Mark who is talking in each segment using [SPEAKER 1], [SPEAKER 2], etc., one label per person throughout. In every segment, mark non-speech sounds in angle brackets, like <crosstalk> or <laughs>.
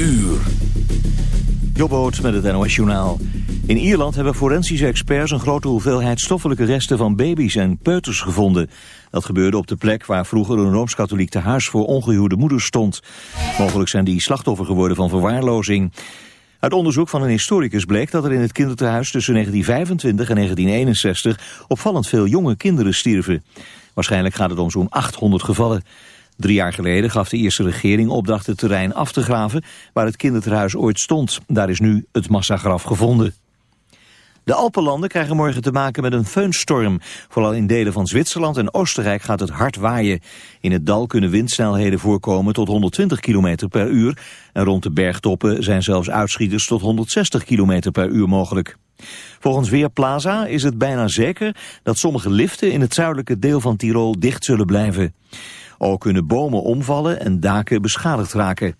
[SPEAKER 1] uur. Jobboot met het NOS Journaal. In Ierland hebben forensische experts een grote hoeveelheid stoffelijke resten van baby's en peuters gevonden. Dat gebeurde op de plek waar vroeger een Rooms-Katholiek tehuis voor ongehuwde moeders stond. Mogelijk zijn die slachtoffer geworden van verwaarlozing. Uit onderzoek van een historicus bleek dat er in het kinderthuis tussen 1925 en 1961 opvallend veel jonge kinderen stierven. Waarschijnlijk gaat het om zo'n 800 gevallen. Drie jaar geleden gaf de eerste regering opdracht het terrein af te graven waar het kinderthuis ooit stond. Daar is nu het massagraf gevonden. De Alpenlanden krijgen morgen te maken met een feunstorm. Vooral in delen van Zwitserland en Oostenrijk gaat het hard waaien. In het dal kunnen windsnelheden voorkomen tot 120 km per uur. En rond de bergtoppen zijn zelfs uitschieters tot 160 km per uur mogelijk. Volgens Weerplaza is het bijna zeker dat sommige liften in het zuidelijke deel van Tirol dicht zullen blijven. Ook kunnen bomen omvallen en daken beschadigd raken.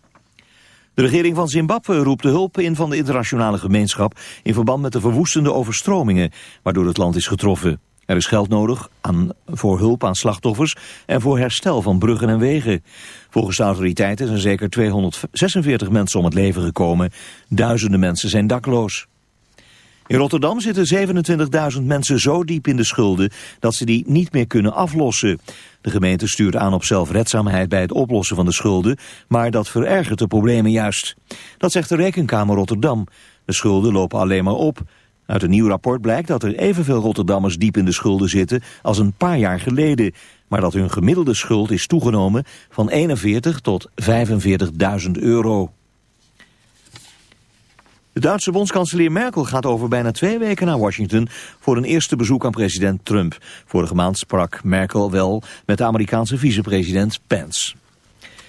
[SPEAKER 1] De regering van Zimbabwe roept de hulp in van de internationale gemeenschap in verband met de verwoestende overstromingen waardoor het land is getroffen. Er is geld nodig aan, voor hulp aan slachtoffers en voor herstel van bruggen en wegen. Volgens de autoriteiten zijn zeker 246 mensen om het leven gekomen. Duizenden mensen zijn dakloos. In Rotterdam zitten 27.000 mensen zo diep in de schulden dat ze die niet meer kunnen aflossen. De gemeente stuurt aan op zelfredzaamheid bij het oplossen van de schulden, maar dat verergert de problemen juist. Dat zegt de Rekenkamer Rotterdam. De schulden lopen alleen maar op. Uit een nieuw rapport blijkt dat er evenveel Rotterdammers diep in de schulden zitten als een paar jaar geleden, maar dat hun gemiddelde schuld is toegenomen van 41 tot 45.000 euro. De Duitse bondskanselier Merkel gaat over bijna twee weken naar Washington voor een eerste bezoek aan president Trump. Vorige maand sprak Merkel wel met de Amerikaanse vicepresident Pence.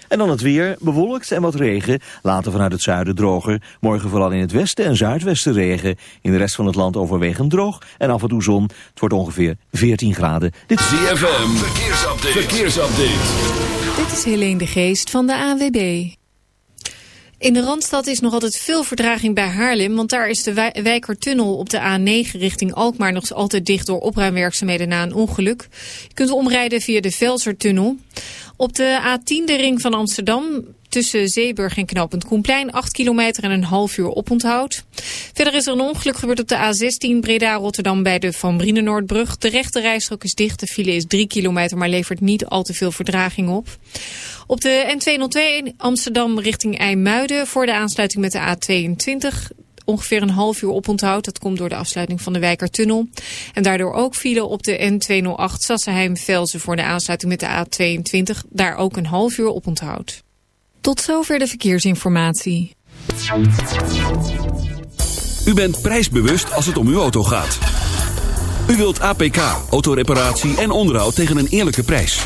[SPEAKER 1] En dan het weer, bewolkt en wat regen, later vanuit het zuiden droger. Morgen vooral in het westen en zuidwesten regen. In de rest van het land overwegend droog en af en toe zon. Het wordt ongeveer 14 graden.
[SPEAKER 2] Dit is ZFM, verkeersupdate. verkeersupdate.
[SPEAKER 3] Dit is Helene de Geest van de AWB. In de Randstad is nog altijd veel verdraging bij Haarlem... want daar is de Wijkertunnel op de A9 richting Alkmaar... nog altijd dicht door opruimwerkzaamheden na een ongeluk. Je kunt omrijden via de Velsertunnel. Op de A10 de ring van Amsterdam tussen Zeeburg en Knooppunt Koenplein. 8 kilometer en een half uur oponthoud. Verder is er een ongeluk gebeurd op de A16 Breda-Rotterdam bij de Van Brienenoordbrug. De rechte rijstrook is dicht. De file is 3 kilometer, maar levert niet al te veel verdraging op. Op de N202 Amsterdam richting IJmuiden voor de aansluiting met de A22 ongeveer een half uur oponthoud. Dat komt door de afsluiting van de Wijkertunnel. En daardoor ook file op de N208 Sassenheim-Velzen voor de aansluiting met de A22. Daar ook een half uur oponthoud. Tot zover de verkeersinformatie.
[SPEAKER 2] U bent prijsbewust als het om uw auto gaat. U wilt APK, autoreparatie en onderhoud tegen een eerlijke prijs.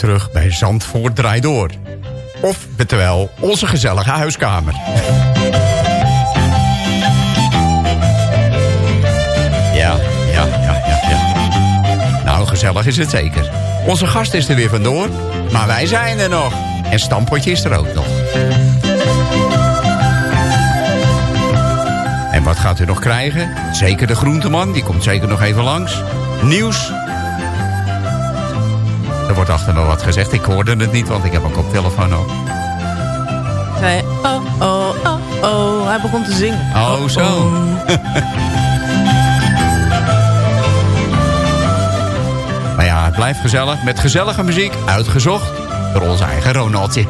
[SPEAKER 4] Terug bij Zandvoort Draai Door. Of, terwijl, onze gezellige huiskamer. Ja, ja, ja, ja. Nou, gezellig is het zeker. Onze gast is er weer vandoor, maar wij zijn er nog. En Stampotje is er ook nog. En wat gaat u nog krijgen? Zeker de groenteman, die komt zeker nog even langs. Nieuws, wordt achter me wat gezegd. Ik hoorde het niet, want ik heb een koptelefoon op.
[SPEAKER 5] Oh, oh, oh, oh. Hij begon te zingen.
[SPEAKER 4] Oh, zo. <laughs> Maar ja, het blijft gezellig. Met gezellige muziek, uitgezocht door onze eigen Ronaldje.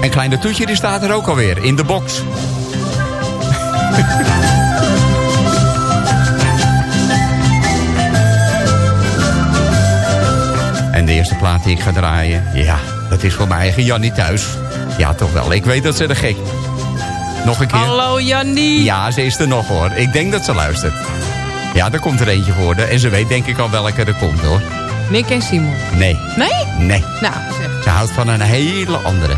[SPEAKER 4] En kleine Toetje die staat er ook alweer, in de box. <laughs> en de eerste plaat die ik ga draaien, ja, dat is voor mijn eigen Jannie thuis. Ja, toch wel. Ik weet dat ze er gek. Nog een keer.
[SPEAKER 5] Hallo Jannie.
[SPEAKER 4] Ja, ze is er nog hoor. Ik denk dat ze luistert. Ja, er komt er eentje voor. En ze weet denk ik al welke er komt hoor.
[SPEAKER 5] Nick en Simon.
[SPEAKER 4] Nee,
[SPEAKER 5] Nee?
[SPEAKER 4] nee.
[SPEAKER 5] Nou, zeg.
[SPEAKER 4] Ze houdt van een hele andere.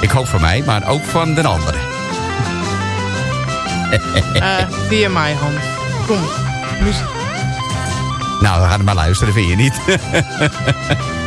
[SPEAKER 4] Ik hoop voor mij, maar ook van de andere.
[SPEAKER 5] eh via mij hand. Kom. Muziek.
[SPEAKER 4] Nou, gaan er maar luisteren, vind je niet? <laughs>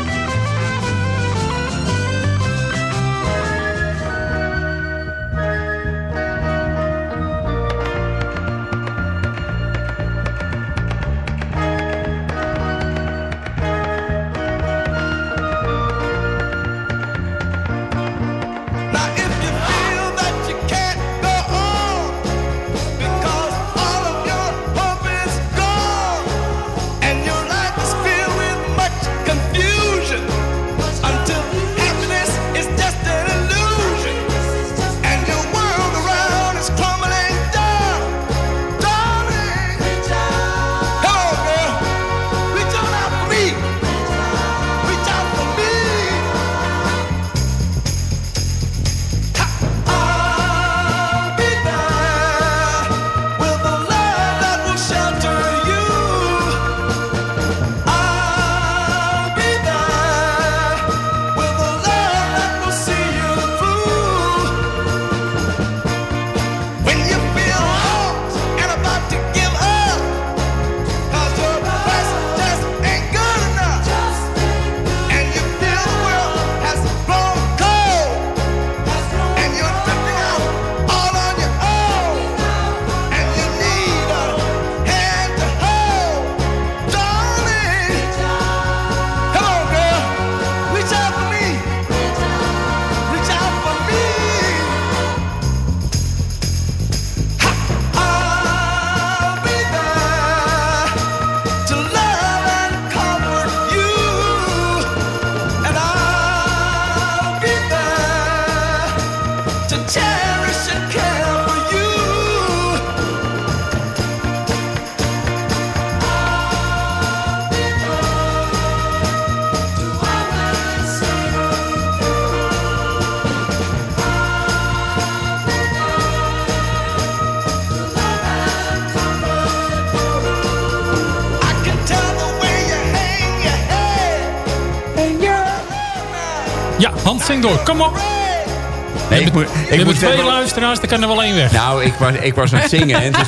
[SPEAKER 4] ik moet,
[SPEAKER 6] twee
[SPEAKER 4] even-
[SPEAKER 6] luisteraars, er kan er wel één weg.
[SPEAKER 4] Nou, ik was, ik was aan het zingen. En toen,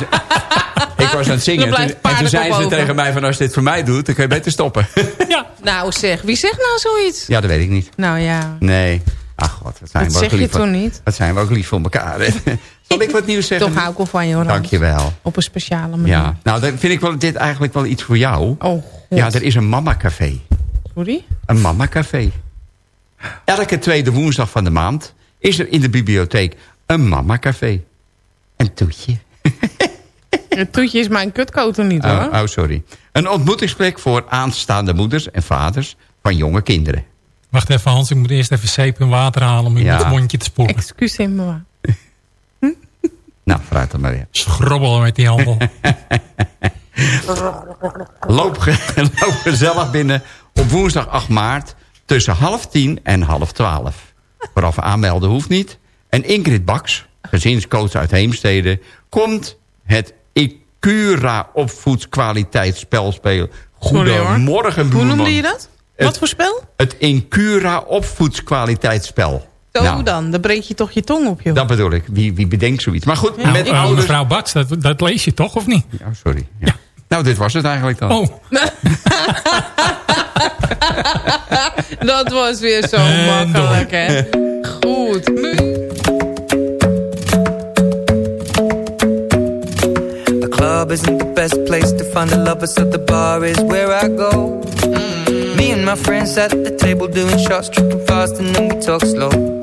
[SPEAKER 4] ik was aan het zingen.
[SPEAKER 5] Dan
[SPEAKER 4] En toen, en toen ze
[SPEAKER 5] over.
[SPEAKER 4] tegen mij van als je dit voor mij doet, dan kun je beter stoppen. <laughs>
[SPEAKER 6] Ja,
[SPEAKER 5] Nou zeg, wie zegt nou zoiets?
[SPEAKER 4] ja, dat weet ik niet.
[SPEAKER 5] Nou ja,
[SPEAKER 4] Nee. Ach god, wat zijn
[SPEAKER 5] Dat
[SPEAKER 4] we ook
[SPEAKER 5] zeg je
[SPEAKER 4] lief voor-
[SPEAKER 5] toch niet?
[SPEAKER 4] Wat zijn we ook lief voor elkaar. hè? <laughs> Zal ik wat nieuws zeggen?
[SPEAKER 5] toch hou ik wel van je hoor.
[SPEAKER 4] Dankjewel.
[SPEAKER 5] Op een speciale manier.
[SPEAKER 4] Ja, nou dan vind ik wel, dit eigenlijk wel iets voor jou.
[SPEAKER 5] Oh, God.
[SPEAKER 4] Ja, er is een mama-café.
[SPEAKER 5] Sorry?
[SPEAKER 4] Een mama-café. Elke tweede woensdag van de maand is er in de bibliotheek een mama-café. Een toetje. <laughs>
[SPEAKER 5] Het toetje is mijn kutkoter niet hoor.
[SPEAKER 4] Oh, oh, sorry. Een ontmoetingsplek voor aanstaande moeders en vaders van jonge kinderen.
[SPEAKER 6] wacht even Hans, ik moet eerst even zeep en water halen om in
[SPEAKER 4] Ja.
[SPEAKER 6] het mondje te spoelen.
[SPEAKER 5] Excuseer me maar. <laughs>
[SPEAKER 4] Nou, vooruit dan maar weer.
[SPEAKER 6] Schrobbelen met die handel. <laughs>
[SPEAKER 4] Loop, ge- loop gezellig binnen op woensdag 8 maart tussen half tien en half twaalf. Vooraf aanmelden hoeft niet. En Ingrid Baks, gezinscoach uit Heemstede... komt het Icura opvoedskwaliteitsspel spelen. Goedemorgen,
[SPEAKER 5] Hoe noemde je dat?
[SPEAKER 4] Het-
[SPEAKER 5] Wat voor spel?
[SPEAKER 4] Het Incura opvoedskwaliteitsspel.
[SPEAKER 5] Zo
[SPEAKER 4] Nou,
[SPEAKER 5] dan, dan breek je toch je tong op joh.
[SPEAKER 4] Dat bedoel ik. Wie, wie bedenkt zoiets? Maar goed, met ouders...
[SPEAKER 6] mevrouw Baks, dat, dat lees je toch, of niet?
[SPEAKER 4] Ja, sorry. Ja. Nou, dit was het eigenlijk dan.
[SPEAKER 6] Oh, <laughs> <laughs> <laughs>
[SPEAKER 5] Dat was weer zo
[SPEAKER 6] En
[SPEAKER 5] makkelijk hè. Goed.
[SPEAKER 7] The club isn't the best place to find the lovers, so the bar is where I go. Mm. Me and and my friends at the table doing shots, tripping fast, and then we talk slow.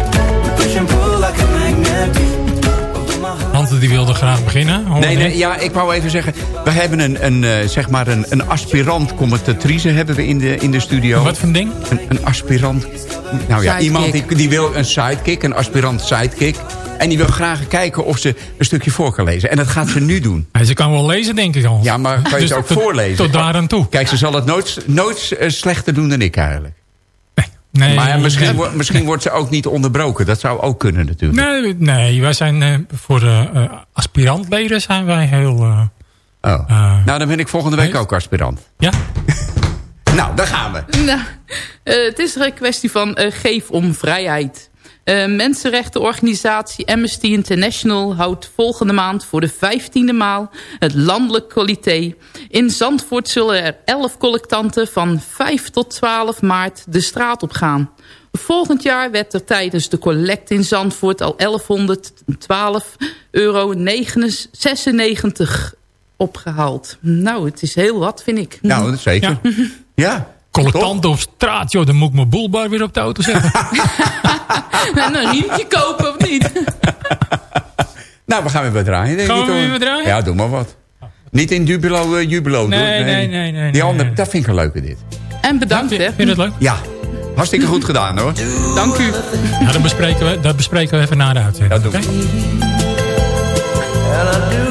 [SPEAKER 6] Die wilde graag beginnen.
[SPEAKER 4] Nee, nee,
[SPEAKER 6] ik.
[SPEAKER 4] ja, ik wou even zeggen... we hebben een, een, eh, zeg maar een, een aspirant commentatrice hebben we in de, in de studio.
[SPEAKER 6] Wat voor een ding?
[SPEAKER 4] Een, een aspirant. Nou ja,
[SPEAKER 8] Sidekick.
[SPEAKER 4] iemand die, die wil een sidekick, een aspirant sidekick. En die wil graag kijken of ze een stukje voor kan lezen. En dat gaat ze nu doen.
[SPEAKER 6] Ja, ze kan wel lezen, denk ik al.
[SPEAKER 4] Ja, maar kan je
[SPEAKER 6] Dus
[SPEAKER 4] het ook
[SPEAKER 6] tot-
[SPEAKER 4] voorlezen?
[SPEAKER 6] Tot daar aan toe.
[SPEAKER 4] Kijk, ze zal het nooit, nooit eh, slechter doen dan ik eigenlijk.
[SPEAKER 6] Nee,
[SPEAKER 4] maar misschien,
[SPEAKER 6] nee.
[SPEAKER 4] wo- misschien wordt ze ook niet onderbroken. Dat zou ook kunnen natuurlijk.
[SPEAKER 6] Nee, nee, wij zijn eh, voor eh, eh, aspirantleden zijn wij heel... eh,
[SPEAKER 4] Oh. Nou, dan ben ik volgende week ook aspirant.
[SPEAKER 6] ja? <laughs>
[SPEAKER 4] Nou, daar gaan we.
[SPEAKER 8] Nou, eh, het is een kwestie van eh, geef om vrijheid. Eh, mensenrechtenorganisatie Amnesty International houdt volgende maand voor de vijftiende maal het landelijk colité. In Zandvoort zullen er 11 collectanten van 5 tot 12 maart de straat op gaan. Volgend jaar werd er tijdens de collect in Zandvoort al 1112 euro 96 opgehaald. Nou, het is heel wat, vind ik.
[SPEAKER 4] Nou, zeker.
[SPEAKER 6] Ja.
[SPEAKER 4] Ja.
[SPEAKER 6] Collectant op straat, joh, dan moet ik mijn boelbar weer op de auto zetten. <laughs> <laughs>
[SPEAKER 8] En een riempje kopen of niet? <laughs>
[SPEAKER 4] Nou, we gaan weer wat draaien. denk
[SPEAKER 6] Gaan
[SPEAKER 4] ik,
[SPEAKER 6] we weer wat draaien?
[SPEAKER 4] Ja, doe maar wat. Niet in Jubilo, eh, Jubilo.
[SPEAKER 6] Nee,
[SPEAKER 4] doe-
[SPEAKER 6] nee, nee, nee,
[SPEAKER 4] Die
[SPEAKER 6] nee,
[SPEAKER 4] andere,
[SPEAKER 6] nee.
[SPEAKER 4] dat vind ik een leuke dit.
[SPEAKER 8] En bedankt,
[SPEAKER 6] Vind
[SPEAKER 8] hè.
[SPEAKER 6] vind je dat leuk?
[SPEAKER 4] Ja, hartstikke goed gedaan hoor.
[SPEAKER 8] Dank u.
[SPEAKER 6] Ja, dat bespreken we, dat bespreken we even na de uitzending.
[SPEAKER 4] Ja, doe
[SPEAKER 6] oké?
[SPEAKER 9] And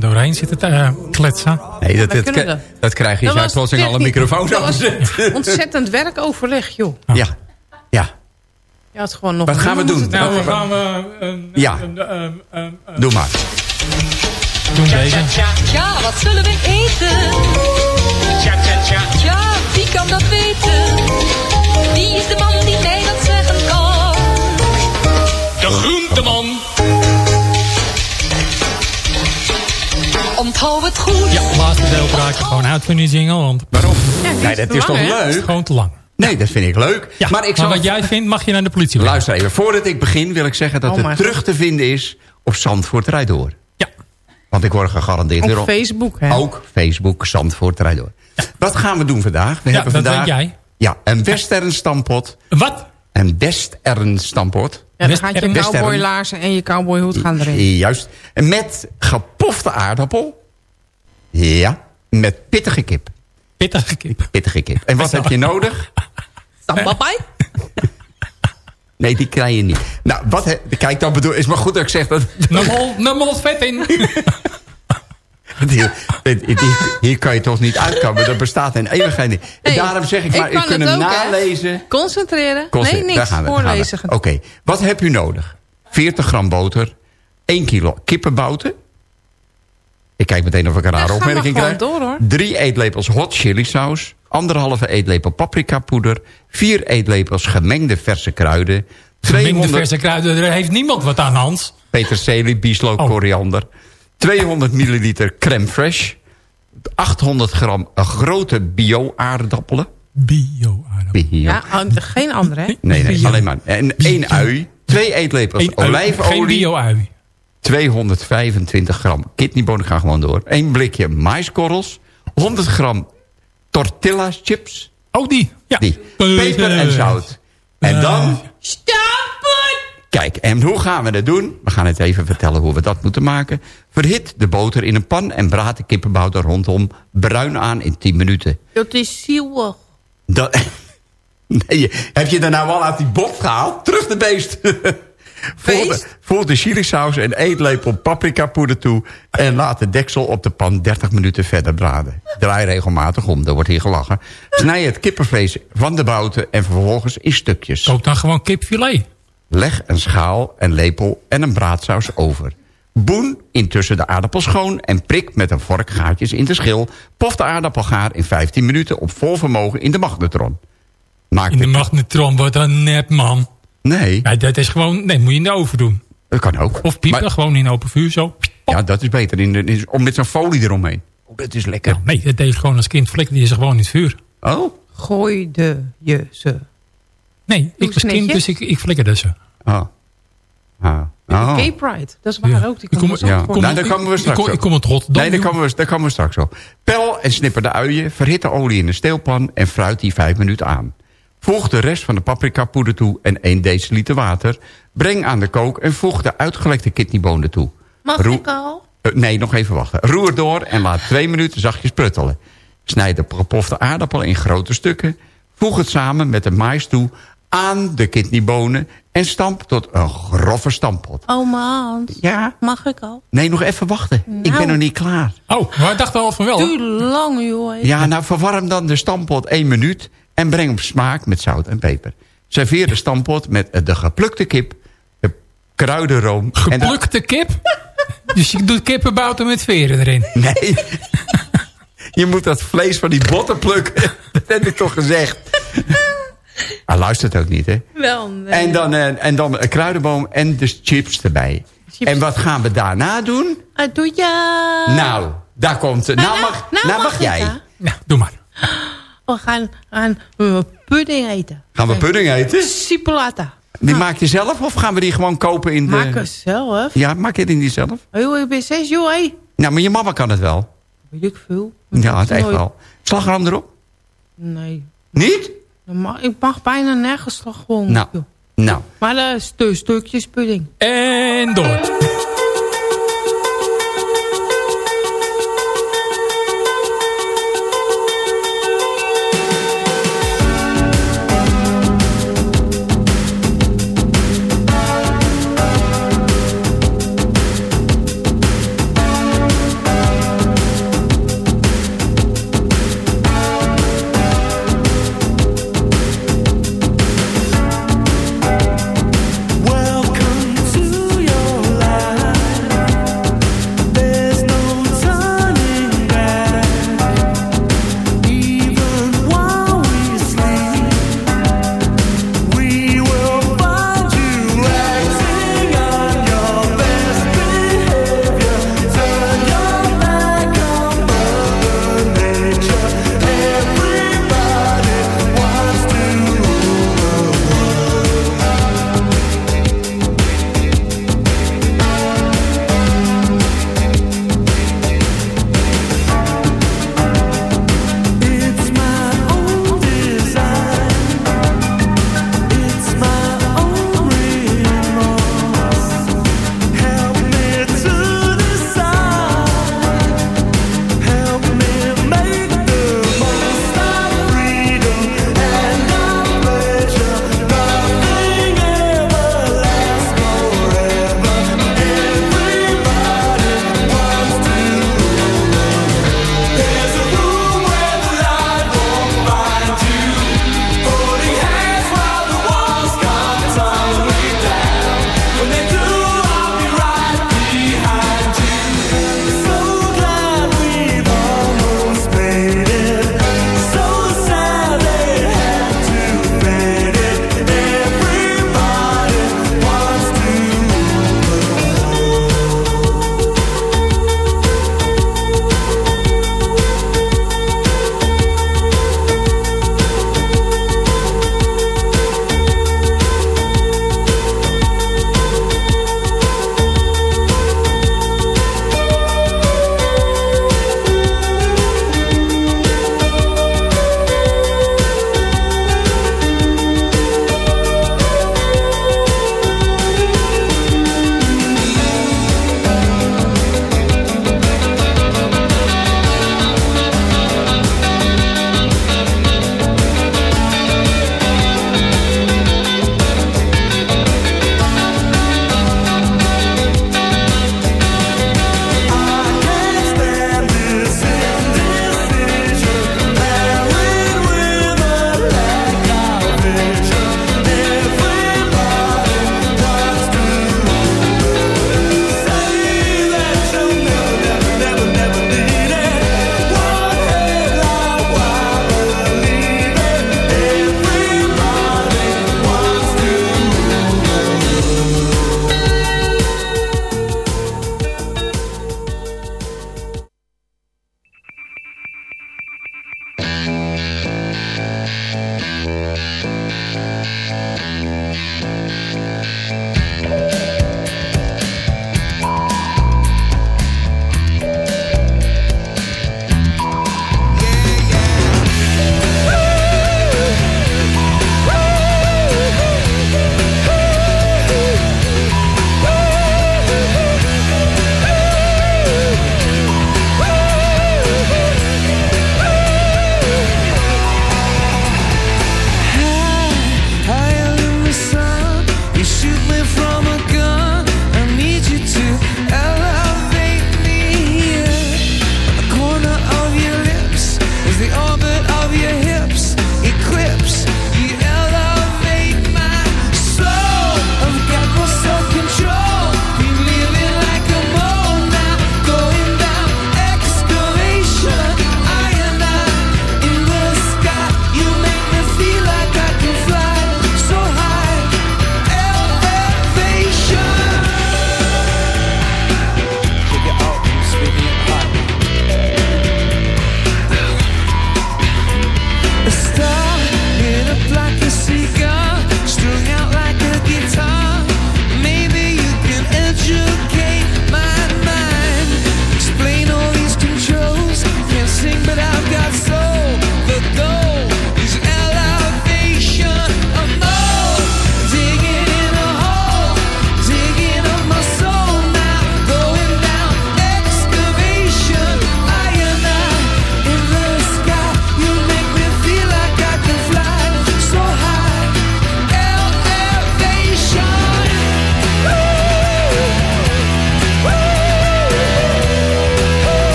[SPEAKER 6] doorheen zitten te eh, kletsen.
[SPEAKER 4] Nee, dat, dat,
[SPEAKER 8] kunnen
[SPEAKER 4] dat, krijg je
[SPEAKER 8] Dat
[SPEAKER 4] als plotseling alle microfoons
[SPEAKER 8] dat
[SPEAKER 4] afzet.
[SPEAKER 8] Ontzettend werkoverleg, joh.
[SPEAKER 4] Ja, ja.
[SPEAKER 8] Je had gewoon nog
[SPEAKER 4] Wat gaan we doen?
[SPEAKER 6] Nou, we gaan we... een-
[SPEAKER 4] Ja. Doe maar.
[SPEAKER 6] doen deze.
[SPEAKER 10] Ja, wat zullen we eten? Ja, wie kan dat weten? Wie is de man die mij dat zeggen kan?
[SPEAKER 6] De groenteman.
[SPEAKER 10] Onthoud het goed.
[SPEAKER 6] Ja, het laatste deel gewoon uit van die jingle, want het
[SPEAKER 4] Waarom?
[SPEAKER 8] Ja,
[SPEAKER 4] nee,
[SPEAKER 8] is
[SPEAKER 4] dat is toch
[SPEAKER 6] is
[SPEAKER 4] leuk?
[SPEAKER 6] gewoon te lang.
[SPEAKER 4] Nee, dat vind ik leuk.
[SPEAKER 6] Ja,
[SPEAKER 4] maar ik zal...
[SPEAKER 6] wat jij vindt, mag je naar de politie brengen.
[SPEAKER 4] Luister even, voordat ik begin wil ik zeggen dat
[SPEAKER 8] Oh,
[SPEAKER 4] het terug te vinden is op Zandvoort Rijdoor.
[SPEAKER 6] Ja.
[SPEAKER 4] Want ik word gegarandeerd weer
[SPEAKER 8] Op Facebook, hè?
[SPEAKER 4] Ook Facebook Zandvoort Rijdoor. Wat gaan we doen vandaag? We
[SPEAKER 6] Ja,
[SPEAKER 4] hebben
[SPEAKER 6] dat
[SPEAKER 4] vandaag
[SPEAKER 6] jij.
[SPEAKER 4] Ja, een western stampot.
[SPEAKER 6] Wat?
[SPEAKER 4] Een western stampot.
[SPEAKER 8] Ja, dan gaat je cowboylaarzen en je cowboyhoed gaan erin.
[SPEAKER 4] Juist. En Met gepofte aardappel. Ja. Met pittige kip.
[SPEAKER 6] Pittige kip.
[SPEAKER 4] Pittige kip. En wat heb je nodig?
[SPEAKER 8] Sambabai? <laughs>
[SPEAKER 4] Nee, die krijg je niet. Nou, wat he- kijk, dat bedoel, is maar goed dat ik zeg dat...
[SPEAKER 6] Nummel, nummel vet in. <laughs>
[SPEAKER 4] Hier, hier- hier kan je toch niet uitkomen. Dat bestaat in eeuwigheid niet. En
[SPEAKER 8] Hey,
[SPEAKER 4] daarom zeg ik
[SPEAKER 8] ik
[SPEAKER 4] maar, u
[SPEAKER 8] kan
[SPEAKER 4] kunt hem nalezen.
[SPEAKER 8] Concentreren? Nee, niks.
[SPEAKER 4] Daar gaan we.
[SPEAKER 8] Voorlezen.
[SPEAKER 4] Oké, wat heb u nodig? 40 gram boter, 1 kilo kippenbouten. Ik kijk meteen of ik een rare
[SPEAKER 8] Ja,
[SPEAKER 4] opmerking krijg.
[SPEAKER 8] door, hoor.
[SPEAKER 4] 3 eetlepels hot chili saus. Anderhalve eetlepel paprikapoeder. 4 eetlepels gemengde verse kruiden.
[SPEAKER 6] Gemengde
[SPEAKER 4] 200
[SPEAKER 6] verse kruiden, er heeft niemand wat aan, Hans.
[SPEAKER 4] peterselie, bieslook,
[SPEAKER 6] Oh.
[SPEAKER 4] koriander. 200 milliliter crème fraîche. 800 gram eh, grote bio-aardappelen.
[SPEAKER 6] Bio-aardappel.
[SPEAKER 4] Bio.
[SPEAKER 8] Ja, oh, geen andere, hè?
[SPEAKER 4] Nee, nee, alleen maar. En één ui. Twee eetlepels
[SPEAKER 6] Eén ui, Geen
[SPEAKER 4] olijfolie.
[SPEAKER 6] bio-ui.
[SPEAKER 4] 225 gram kidneybonen. Ik ga gewoon door. Eén blikje maiskorrels. 100 gram tortilla chips.
[SPEAKER 6] Oh, die. Ja.
[SPEAKER 4] Die. Peper en zout. En dan... Kijk, en hoe gaan we dat doen? We gaan het even vertellen hoe we dat moeten maken. Verhit de boter in een pan en braad de kippenbouten rondom bruin aan in 10 minuten.
[SPEAKER 8] Dat is zielig.
[SPEAKER 4] Dat, <laughs> nee, heb je er nou al uit die bot gehaald? Terug de beest. <laughs> Voer de, de chilisaus en eetlepel paprikapoeder toe... en laat de deksel op de pan 30 minuten verder braden. Draai regelmatig om, er wordt hier gelachen. Snij het kippenvlees van de bouten en vervolgens in stukjes.
[SPEAKER 6] Kook dan gewoon kipfilet.
[SPEAKER 4] Leg een schaal, een lepel en een braadsaus over. Boen intussen de aardappel schoon en prik met een vork gaatjes in de schil. Pof de aardappel gaar in 15 minuten op vol vermogen in de magnetron. Maak
[SPEAKER 6] In de magnetron, wat een nep, man.
[SPEAKER 4] Nee,
[SPEAKER 6] Ja, dat is gewoon... Nee, moet je in de oven doen.
[SPEAKER 4] dat kan ook.
[SPEAKER 6] Of piepen,
[SPEAKER 4] Maar-
[SPEAKER 6] gewoon in open vuur, zo.
[SPEAKER 4] ja, dat is beter. In de, in- om met zo'n folie eromheen. Oh, dat is lekker.
[SPEAKER 6] Ja, nee, dat deed ik gewoon als kind. Flikkerde je ze gewoon in het vuur.
[SPEAKER 4] Oh,
[SPEAKER 8] Gooi de je ze.
[SPEAKER 6] Nee, ik
[SPEAKER 8] eens
[SPEAKER 6] was kind, dus ik, ik flikkerde ze.
[SPEAKER 4] oh. Ah. Oh.
[SPEAKER 5] Gay Pride, dat is waar
[SPEAKER 6] Ja.
[SPEAKER 5] ook. Die
[SPEAKER 6] Ik kom-
[SPEAKER 5] dus
[SPEAKER 4] Ja,
[SPEAKER 5] ook voor.
[SPEAKER 4] nou, daar komen we straks
[SPEAKER 6] ik, kom,
[SPEAKER 4] op.
[SPEAKER 6] ik kom uit Rotterdam.
[SPEAKER 4] Nee, daar komen, we, daar komen we straks op. Pel en snipper de uien, verhit de olie in de steelpan... en fruit die vijf minuten aan. Voeg de rest van de paprikapoeder toe en 1 deciliter water. Breng aan de kook en voeg de uitgelekte kidneybonen toe.
[SPEAKER 5] Mag ik al?
[SPEAKER 4] Eh, nee, nog even wachten. Roer door en laat twee minuten zachtjes pruttelen. Snijd de gepofte aardappel in grote stukken. Voeg het samen met de mais toe aan de kidneybonen... en stamp tot een grove stamppot.
[SPEAKER 5] Oh, man.
[SPEAKER 4] Ja?
[SPEAKER 5] Mag ik al?
[SPEAKER 4] Nee, nog even wachten. Ik ben
[SPEAKER 5] Nou.
[SPEAKER 4] nog niet klaar.
[SPEAKER 6] Oh, maar ik dacht wel van wel.
[SPEAKER 5] Duur lang, joh.
[SPEAKER 4] Ja, nou verwarm dan de stampot één minuut... en breng op smaak met zout en peper. Serveer de stampot met eh, de geplukte kip, de kruidenroom... en de-
[SPEAKER 6] Geplukte kip. Dus je doet kippenbouten met veren erin.
[SPEAKER 4] Nee. Je moet dat vlees van die botten plukken. Dat heb ik toch gezegd. Hij luistert ook niet, hè?
[SPEAKER 5] Wel, nee.
[SPEAKER 4] En dan, eh, en dan een kruidenboom en de chips erbij.
[SPEAKER 5] Chips.
[SPEAKER 4] En wat gaan we daarna doen?
[SPEAKER 5] Ah, doe ja.
[SPEAKER 4] Nou, daar komt het. Nou
[SPEAKER 5] nou,
[SPEAKER 4] mag,
[SPEAKER 5] nou
[SPEAKER 4] nou
[SPEAKER 5] mag
[SPEAKER 4] jij.
[SPEAKER 6] Nou, doe maar.
[SPEAKER 5] We gaan, gaan we pudding eten.
[SPEAKER 4] Gaan we pudding eten?
[SPEAKER 5] Sipolata.
[SPEAKER 4] Die maak je zelf of gaan we die gewoon kopen in de...
[SPEAKER 5] Maak het zelf.
[SPEAKER 4] Ja, maak je die niet zelf?
[SPEAKER 5] Joh, ik ben zes, joh, hé.
[SPEAKER 4] Nou, maar je mama kan het wel.
[SPEAKER 5] Weet ik veel.
[SPEAKER 4] Ja, het echt
[SPEAKER 5] Nooit.
[SPEAKER 4] wel. Slagroom erop?
[SPEAKER 5] Nee.
[SPEAKER 4] Niet?
[SPEAKER 5] Ik mag, ik mag bijna nergens toch gewoon.
[SPEAKER 4] Nou, nou.
[SPEAKER 5] Maar de stu stukjes pudding.
[SPEAKER 6] En door.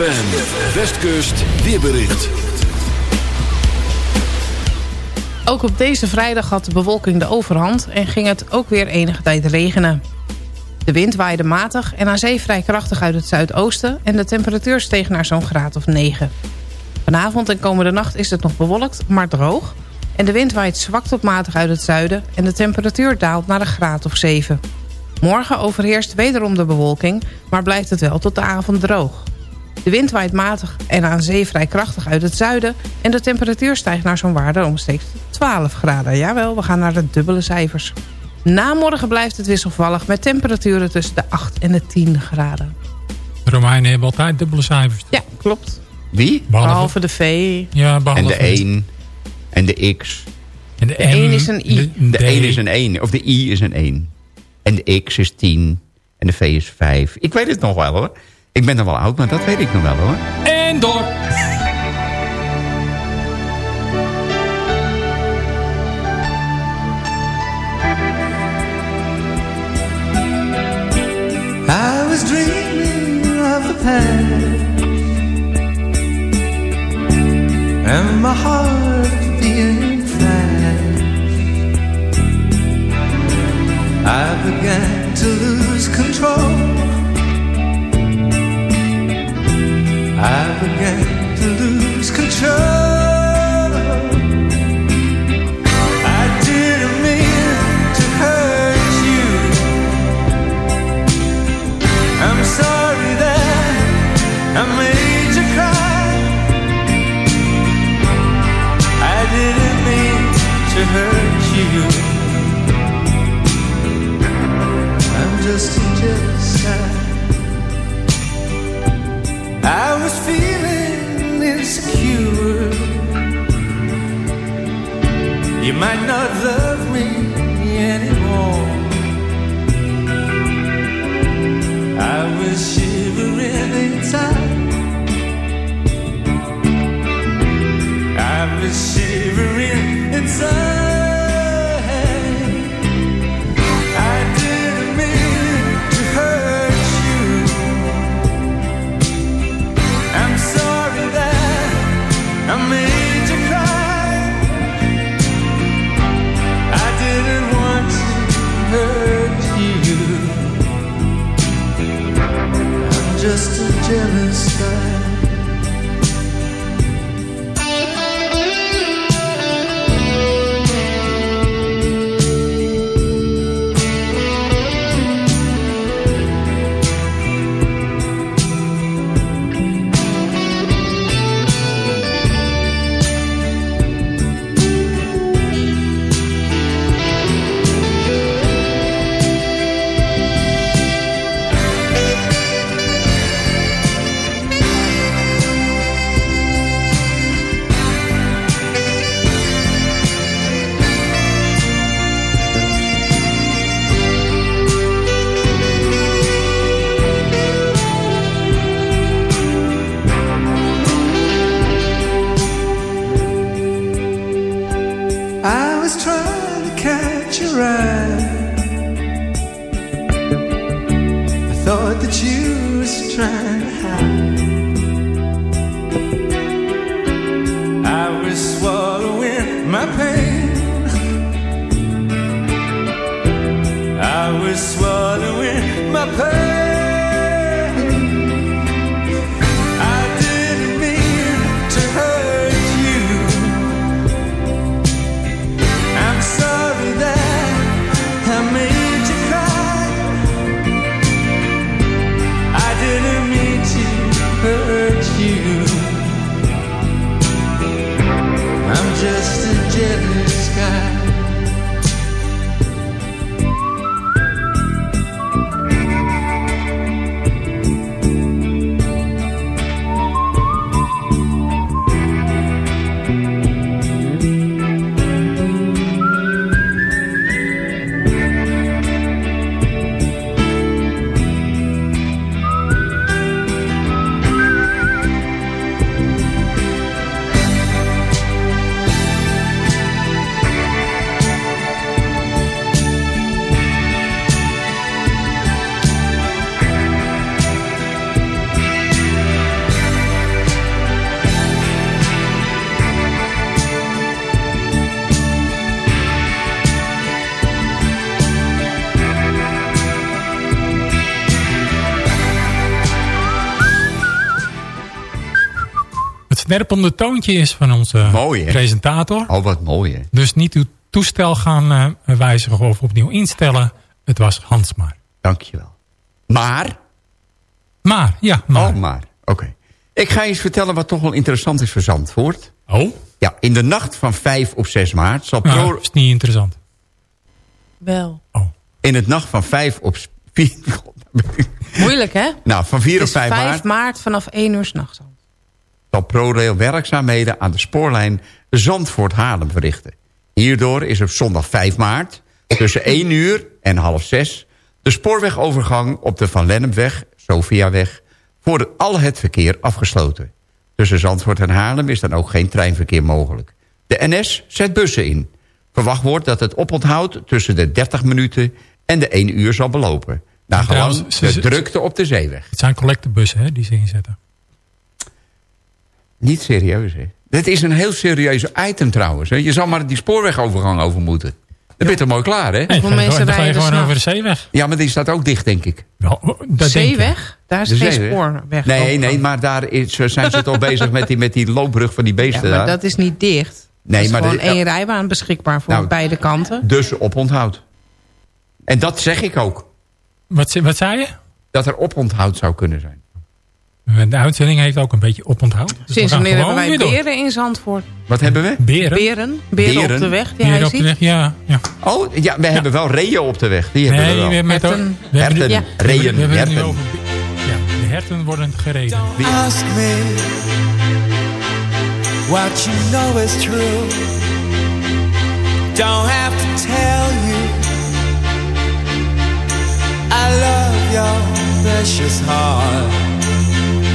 [SPEAKER 2] ZFM, Westkust, weerbericht.
[SPEAKER 5] Ook op deze vrijdag had de bewolking de overhand en ging het ook weer enige tijd regenen. De wind waaide matig en aan zee vrij krachtig uit het zuidoosten... en de temperatuur steeg naar zo'n graad of 9. Vanavond en komende nacht is het nog bewolkt, maar droog... en de wind waait zwak tot matig uit het zuiden... en de temperatuur daalt naar een graad of 7. Morgen overheerst wederom de bewolking, maar blijft het wel tot de avond droog. De wind waait matig en aan zee vrij krachtig uit het zuiden... en de temperatuur stijgt naar zo'n waarde omstreeks 12 graden. Jawel, we gaan naar de dubbele cijfers. Na morgen blijft het wisselvallig met temperaturen tussen de 8 en de 10 graden.
[SPEAKER 6] De Romeinen hebben altijd dubbele cijfers.
[SPEAKER 5] Ja, klopt.
[SPEAKER 4] Wie?
[SPEAKER 5] Behalve de V.
[SPEAKER 6] Ja,
[SPEAKER 4] En
[SPEAKER 6] behalve
[SPEAKER 4] de 1 en de X.
[SPEAKER 6] En de,
[SPEAKER 5] De 1 is een I.
[SPEAKER 4] De 1 is een 1, of de I is een 1. En de X is 10 en de V is 5. Ik weet het nog wel hoor. Ik ben er wel oud, maar dat weet ik nog wel hoor.
[SPEAKER 6] En door.
[SPEAKER 9] I was dreaming of the past And my heart return. Might not love
[SPEAKER 6] Het snerpende toontje is van onze
[SPEAKER 4] Mooi,
[SPEAKER 6] presentator.
[SPEAKER 4] Oh, wat mooi, hè?
[SPEAKER 6] Dus niet uw toestel gaan eh, wijzigen of opnieuw instellen. Het was Hans maar.
[SPEAKER 4] Dankjewel. Maar?
[SPEAKER 6] Maar, ja, maar.
[SPEAKER 4] Oh, maar. Oké. Ik ga je eens vertellen wat toch wel interessant is voor Zandvoort.
[SPEAKER 6] Oh?
[SPEAKER 4] Ja, in de nacht van 5 op 6 maart zal
[SPEAKER 6] Nou,
[SPEAKER 4] Pro...
[SPEAKER 6] is niet interessant.
[SPEAKER 5] Wel.
[SPEAKER 4] In het nacht van 5 op... 4, <laughs>
[SPEAKER 5] Moeilijk, hè?
[SPEAKER 4] nou, van 4
[SPEAKER 5] Het
[SPEAKER 4] op
[SPEAKER 5] is
[SPEAKER 4] 5
[SPEAKER 5] 5
[SPEAKER 4] maart
[SPEAKER 5] maart vanaf 1 uur s'nachts.
[SPEAKER 4] Zal ProRail werkzaamheden aan de spoorlijn Zandvoort-Haarlem verrichten. Hierdoor is op zondag 5 maart tussen 1 uur en half 6 de spoorwegovergang op de Van Lennepweg, Sofiaweg, voor al het verkeer afgesloten. Tussen Zandvoort en Haarlem is dan ook geen treinverkeer mogelijk. De NS zet bussen in. Verwacht wordt dat het oponthoud tussen de 30 minuten en de 1 uur zal belopen. Naar
[SPEAKER 6] ze-
[SPEAKER 4] de drukte op de zeeweg.
[SPEAKER 6] Het zijn collectebussen hè, die ze inzetten.
[SPEAKER 4] Niet serieus, hè? Dit is een heel serieus item trouwens. Hè? Je zal maar die spoorwegovergang over moeten. Dan ben je mooi klaar, hè?
[SPEAKER 6] Nee, dan ga je gewoon- dan ga je gewoon over de zeeweg.
[SPEAKER 4] Ja, maar die staat ook dicht, denk ik.
[SPEAKER 6] Dat.
[SPEAKER 5] Zeeweg? Daar is
[SPEAKER 4] De
[SPEAKER 5] geen spoorweg.
[SPEAKER 4] Nee,
[SPEAKER 5] overgang.
[SPEAKER 4] nee, maar daar is, zijn ze toch <laughs> bezig met die, met die loopbrug van die
[SPEAKER 5] Ja,
[SPEAKER 4] beesten
[SPEAKER 5] maar
[SPEAKER 4] daar.
[SPEAKER 5] dat is niet dicht.
[SPEAKER 4] Nee,
[SPEAKER 5] er is
[SPEAKER 4] maar
[SPEAKER 5] gewoon
[SPEAKER 4] de-
[SPEAKER 5] één rijbaan beschikbaar voor
[SPEAKER 4] Nou,
[SPEAKER 5] beide kanten.
[SPEAKER 4] Dus oponthoud. En dat zeg ik ook.
[SPEAKER 6] Wat, wat zei je?
[SPEAKER 4] Dat er oponthoud zou kunnen zijn.
[SPEAKER 6] De uitzending heeft ook een beetje oponthoud. Dus we
[SPEAKER 5] Sinds
[SPEAKER 6] gaan
[SPEAKER 5] wanneer hebben wij beren in Zandvoort?
[SPEAKER 4] Wat hebben we?
[SPEAKER 6] Beren?
[SPEAKER 5] Beren? Beren,
[SPEAKER 4] Beren?
[SPEAKER 5] op de weg die
[SPEAKER 6] Beren
[SPEAKER 5] hij
[SPEAKER 6] op de
[SPEAKER 5] ziet?
[SPEAKER 6] weg, ja. ja.
[SPEAKER 4] Oh, ja, we hebben wel reeën op de weg. Die hebben
[SPEAKER 6] Nee,
[SPEAKER 4] we wel.
[SPEAKER 6] we hebben het ook-
[SPEAKER 5] Herten.
[SPEAKER 6] we hebben
[SPEAKER 4] Herten,
[SPEAKER 6] het-
[SPEAKER 4] reeën,
[SPEAKER 6] we hebben nu
[SPEAKER 4] herten.
[SPEAKER 6] over... Ja, de herten worden gereden.
[SPEAKER 9] Ask me what you know is true. Don't have to tell you. I love your precious heart.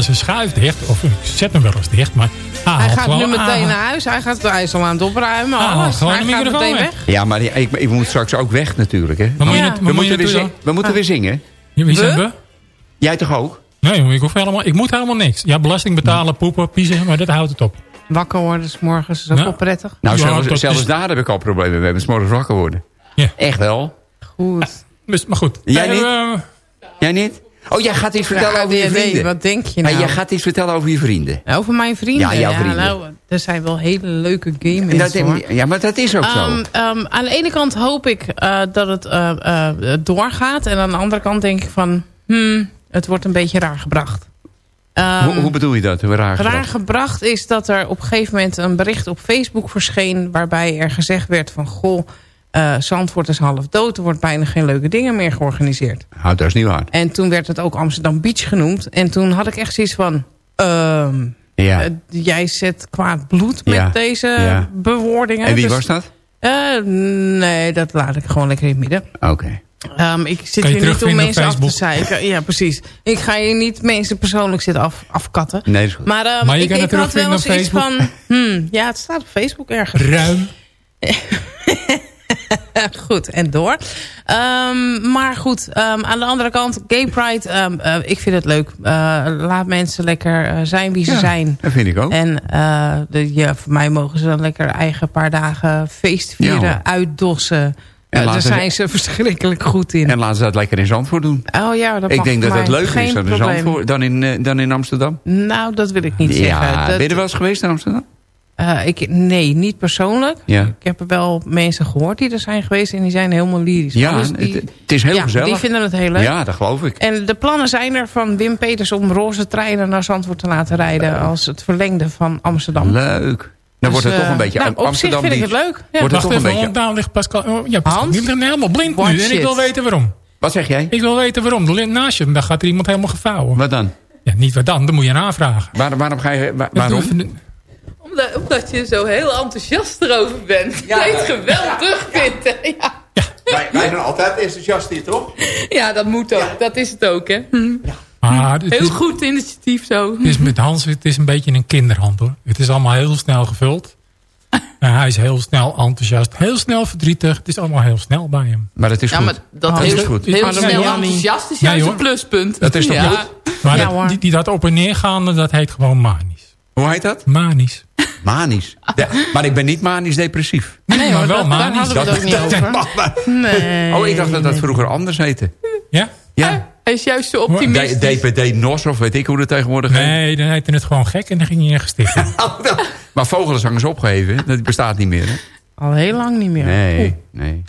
[SPEAKER 5] Ja.
[SPEAKER 6] eens een schuif dicht. Of ik zet hem wel eens dicht. Maar hij
[SPEAKER 5] Hij gaat nu meteen
[SPEAKER 6] aan.
[SPEAKER 5] naar huis. Hij, gaat, al aan het opruimen.
[SPEAKER 6] Ah,
[SPEAKER 5] alles.
[SPEAKER 6] gewoon
[SPEAKER 5] hij gaat meteen
[SPEAKER 6] weg.
[SPEAKER 5] weg.
[SPEAKER 4] Ja, maar ik, ik moet straks ook weg natuurlijk, hè?
[SPEAKER 6] Maar moet je
[SPEAKER 5] Ja.
[SPEAKER 6] het-
[SPEAKER 4] We moeten, weer,
[SPEAKER 6] naartoe
[SPEAKER 4] zing- we moeten weer zingen.
[SPEAKER 6] Wie zijn
[SPEAKER 5] We?
[SPEAKER 4] Jij toch ook?
[SPEAKER 6] Nee, ik, hoef helemaal, ik moet helemaal niks. Ja, belasting betalen, poepen, piezen, maar dat houdt het op.
[SPEAKER 5] Wakker worden 's morgens is ook
[SPEAKER 6] Ja.
[SPEAKER 5] wel prettig.
[SPEAKER 4] Nou,
[SPEAKER 6] Ja,
[SPEAKER 4] zelfs,
[SPEAKER 6] dat
[SPEAKER 4] zelfs
[SPEAKER 6] is-
[SPEAKER 4] daar heb ik al problemen mee. Met 's morgens wakker worden.
[SPEAKER 6] Ja.
[SPEAKER 4] Echt wel.
[SPEAKER 5] Goed.
[SPEAKER 6] Dus, maar goed.
[SPEAKER 4] Jij niet? Jij niet? Oh, jij gaat iets vertellen
[SPEAKER 5] Ja,
[SPEAKER 4] over je
[SPEAKER 5] nee,
[SPEAKER 4] vrienden.
[SPEAKER 5] wat denk je nou?
[SPEAKER 4] jij gaat iets vertellen over je vrienden.
[SPEAKER 5] Over mijn vrienden?
[SPEAKER 4] Ja, jouw vrienden.
[SPEAKER 5] nou, er zijn wel hele leuke hoor.
[SPEAKER 4] ja, maar dat is ook zo.
[SPEAKER 5] Ehm, ehm, aan de ene kant hoop ik eh, dat het eh, eh, doorgaat. En aan de andere kant denk ik van... Hmm, het wordt een beetje raar gebracht. Ehm,
[SPEAKER 4] hoe, hoe bedoel je dat? Raar,
[SPEAKER 5] raar
[SPEAKER 4] gebracht?
[SPEAKER 5] gebracht is dat er op een gegeven moment een bericht op Facebook verscheen... waarbij er gezegd werd van... goh, eh Zandvoort is half dood. Er wordt bijna geen leuke dingen meer georganiseerd.
[SPEAKER 4] Nou, dat is niet waar.
[SPEAKER 5] En toen werd het ook Amsterdam Beach genoemd. En toen had ik echt zoiets van... ehm,
[SPEAKER 4] Ja.
[SPEAKER 5] eh, jij zet kwaad bloed met
[SPEAKER 4] Ja.
[SPEAKER 5] deze
[SPEAKER 4] Ja.
[SPEAKER 5] bewoordingen.
[SPEAKER 4] en wie
[SPEAKER 5] Dus-
[SPEAKER 4] was dat?
[SPEAKER 5] eh, nee, dat laat ik gewoon lekker in het midden.
[SPEAKER 4] Oké.
[SPEAKER 5] Ehm, ik zit hier niet om mensen af te zeiken. Ja, precies. Ik ga hier niet mensen persoonlijk zitten af, afkatten.
[SPEAKER 4] Nee, dat is goed.
[SPEAKER 5] Maar, ehm,
[SPEAKER 6] Maar je
[SPEAKER 5] ik,
[SPEAKER 6] kan het
[SPEAKER 5] ik had wel eens
[SPEAKER 6] op
[SPEAKER 5] iets van... Hmm, ja, het staat op Facebook ergens.
[SPEAKER 6] ruim. <laughs> <laughs>
[SPEAKER 5] goed, en door. Ehm, maar goed, ehm, aan de andere kant, Gay Pride, ehm, eh, ik vind het leuk. Eh, laat mensen lekker eh, zijn wie ze
[SPEAKER 4] Ja,
[SPEAKER 5] zijn.
[SPEAKER 4] Dat vind ik ook.
[SPEAKER 5] En eh, de, ja, voor mij mogen ze dan lekker eigen paar dagen feest vieren,
[SPEAKER 4] Ja, hoor.
[SPEAKER 5] uitdossen.
[SPEAKER 4] En
[SPEAKER 5] daar zijn ze <laughs> verschrikkelijk goed in.
[SPEAKER 4] En laten ze dat lekker in Zandvoort doen.
[SPEAKER 5] oh ja, dat
[SPEAKER 4] ik denk dat
[SPEAKER 5] mij
[SPEAKER 4] leuker is dan in. Zandvoort, dan, in, dan in Amsterdam.
[SPEAKER 5] Nou, dat wil ik niet zeggen.
[SPEAKER 4] Ja,
[SPEAKER 5] Dat-
[SPEAKER 4] ben je er wel eens geweest in Amsterdam?
[SPEAKER 5] Eh, ik, nee, niet persoonlijk.
[SPEAKER 4] Ja.
[SPEAKER 5] Ik heb er wel mensen gehoord die er zijn geweest en die zijn helemaal lyrisch.
[SPEAKER 4] Ja,
[SPEAKER 5] die-
[SPEAKER 4] het, het is heel
[SPEAKER 5] ja,
[SPEAKER 4] gezellig.
[SPEAKER 5] die vinden het heel leuk.
[SPEAKER 4] Ja, dat geloof ik.
[SPEAKER 5] En de plannen zijn er van Wim Peters om roze treinen naar Zandvoort te laten rijden... als het verlengde van Amsterdam.
[SPEAKER 4] Leuk. Dan wordt het
[SPEAKER 5] Dus,
[SPEAKER 4] toch een
[SPEAKER 5] eh,
[SPEAKER 4] beetje
[SPEAKER 5] nou, op
[SPEAKER 4] Amsterdam
[SPEAKER 5] zich vind ik het leuk. Ja.
[SPEAKER 4] Wordt het toch een beetje...
[SPEAKER 6] want nou ligt Pascal... Oh, ja, Pascal
[SPEAKER 5] Hans?
[SPEAKER 6] die ligt helemaal blind nu. En ik wil weten waarom.
[SPEAKER 4] Wat zeg jij?
[SPEAKER 6] Ik wil weten waarom. Naast je, daar gaat er iemand helemaal gevouwen.
[SPEAKER 4] Wat dan?
[SPEAKER 6] Ja, niet wat dan, dan moet je een aanvragen.
[SPEAKER 4] Waar, waarom ga je... waar- waarom?
[SPEAKER 8] Omdat, omdat je zo heel enthousiast erover bent. Ja, je het geweldig vindt. hè? Ja.
[SPEAKER 4] Wij, wij zijn altijd enthousiast hier, toch?
[SPEAKER 8] ja, dat moet ook. Dat is het ook, hè. Hm.
[SPEAKER 6] Maar het
[SPEAKER 8] Heel
[SPEAKER 6] is,
[SPEAKER 8] goed initiatief zo.
[SPEAKER 6] het is met Hans het is een beetje een kinderhand hoor. Het is allemaal heel snel gevuld. <laughs> En hij is heel snel enthousiast, heel snel verdrietig. Het is allemaal heel snel bij hem.
[SPEAKER 4] Maar dat is
[SPEAKER 8] Ja,
[SPEAKER 4] goed.
[SPEAKER 8] maar dat heel,
[SPEAKER 4] is goed.
[SPEAKER 8] heel snel enthousiast is juist een pluspunt.
[SPEAKER 4] Dat is toch
[SPEAKER 8] ja.
[SPEAKER 4] goed?
[SPEAKER 6] Maar
[SPEAKER 5] Ja,
[SPEAKER 6] dat- die, die dat op en neer gaande, dat heet gewoon manisch.
[SPEAKER 4] Hoe heet dat?
[SPEAKER 6] Manisch.
[SPEAKER 4] Manisch. Ja, maar ik ben niet manisch depressief.
[SPEAKER 5] Nee
[SPEAKER 6] maar
[SPEAKER 5] hoor,
[SPEAKER 6] wel
[SPEAKER 5] dat, daar
[SPEAKER 6] manisch.
[SPEAKER 5] hadden we het ook niet over. Nee.
[SPEAKER 4] Oh, ik dacht dat dat vroeger anders heette.
[SPEAKER 6] Ja?
[SPEAKER 4] Ja.
[SPEAKER 8] Hij is juist zo
[SPEAKER 4] D-
[SPEAKER 8] optimistisch.
[SPEAKER 4] DPD NOS of weet ik hoe dat tegenwoordig heet.
[SPEAKER 6] Nee, dan heette het gewoon gek en dan ging je in gesticht. <laughs>
[SPEAKER 4] Oh, Maar Vogelenzang is opgeheven. Dat bestaat niet meer. Hè?
[SPEAKER 5] Al heel lang niet meer.
[SPEAKER 4] Nee, nee.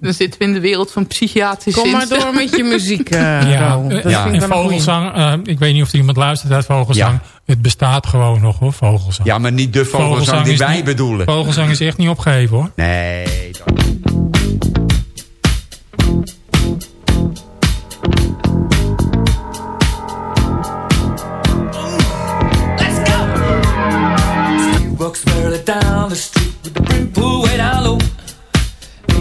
[SPEAKER 8] Dan zitten we in de wereld van psychiatrische
[SPEAKER 5] Kom maar door met je muziek, eh <laughs>
[SPEAKER 6] Ja, eh,
[SPEAKER 5] Dat
[SPEAKER 4] ja.
[SPEAKER 5] vind ik
[SPEAKER 6] en. Vogelzang, eh, ik weet niet of er iemand luistert uit Vogelzang.
[SPEAKER 4] Ja.
[SPEAKER 6] Het bestaat gewoon nog hoor, Vogelzang.
[SPEAKER 4] Ja, maar niet de Vogelenzang die wij
[SPEAKER 6] niet-
[SPEAKER 4] bedoelen.
[SPEAKER 6] Vogelzang is echt niet opgeheven hoor.
[SPEAKER 4] Nee. dat-
[SPEAKER 11] He walks down the street with the brim pulled way down low.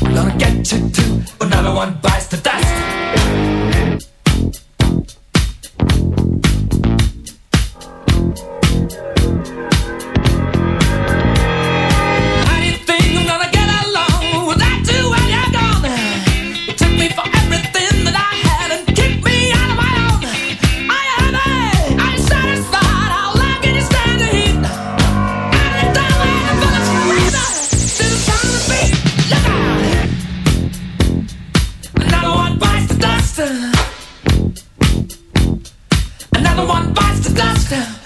[SPEAKER 11] gonna get you too. Another one bites the dust. How lost now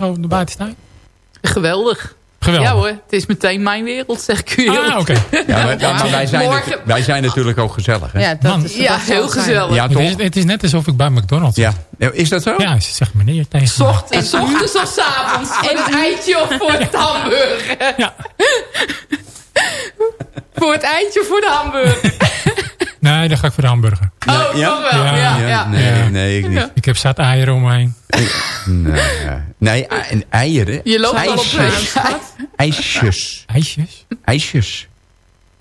[SPEAKER 6] om zo buiten. te staan?
[SPEAKER 8] Geweldig.
[SPEAKER 6] Geweldig.
[SPEAKER 8] Ja hoor, het is meteen mijn wereld, zeg ik u.
[SPEAKER 6] Ah, oké. <laughs>
[SPEAKER 4] Ja, maar, wij, zijn wij, zijn natuurlijk ook gezellig, hè?
[SPEAKER 5] Ja, dat is,
[SPEAKER 8] heel gezellig.
[SPEAKER 4] Ja.
[SPEAKER 6] Het, is, het, is, net alsof ik bij McDonald's
[SPEAKER 4] ja. Is dat zo?
[SPEAKER 6] Ja, ze zegt meneer tegen
[SPEAKER 8] Zocht, En ochtends of s'avonds. En het eitje of voor het hamburger.
[SPEAKER 6] Ja.
[SPEAKER 8] voor het eitje voor de hamburger. <laughs>
[SPEAKER 6] Nee, dan ga ik voor de hamburger.
[SPEAKER 8] Oh, toch wel. Ja, ja.
[SPEAKER 4] Nee, nee, ik niet.
[SPEAKER 6] Ik heb zat eieren om me heen.
[SPEAKER 4] Nee, nee ei- en eieren.
[SPEAKER 8] Je loopt al op
[SPEAKER 4] ijsjes.
[SPEAKER 8] de
[SPEAKER 4] ijsjes.
[SPEAKER 6] IJsjes?
[SPEAKER 4] IJsjes.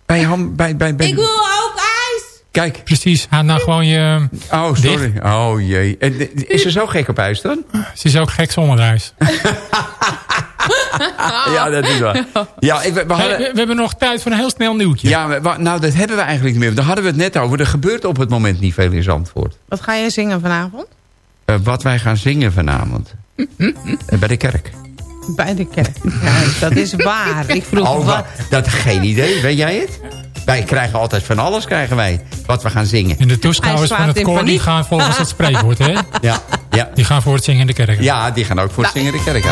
[SPEAKER 4] Bij ham, bij, bij, bij.
[SPEAKER 10] Ik wil ook ijs.
[SPEAKER 4] Kijk.
[SPEAKER 6] Precies, haal nou gewoon je...
[SPEAKER 4] Oh, sorry. Oh jee. Is ze zo gek op ijs dan?
[SPEAKER 6] Ze is ook gek zonder ijs. <laughs>
[SPEAKER 4] Ja, dat is waar. Ja, ik, we, we
[SPEAKER 6] Hey,
[SPEAKER 4] hadden...
[SPEAKER 6] we, we hebben nog tijd voor een heel snel nieuwtje.
[SPEAKER 4] Ja, nou dat hebben we eigenlijk niet meer. Daar hadden we het net over. Er gebeurt op het moment niet veel in Zandvoort.
[SPEAKER 5] Wat ga jij zingen vanavond?
[SPEAKER 4] Eh, wat wij gaan zingen vanavond. Eh, bij de kerk.
[SPEAKER 5] Bij de kerk. Ja, dat is waar. Ik vroeg
[SPEAKER 4] Oh,
[SPEAKER 5] wat.
[SPEAKER 4] wa- dat geen idee. Weet jij het? Wij krijgen altijd van alles, krijgen wij. Wat we gaan zingen.
[SPEAKER 6] En de toeschouwers van het
[SPEAKER 5] in
[SPEAKER 6] koor die gaan volgens het spreekwoord, hè? <laughs>
[SPEAKER 4] Ja, ja.
[SPEAKER 6] Die gaan voor het zingen in de kerk.
[SPEAKER 4] ja, die gaan ook voor het zingen de kerk. Ja.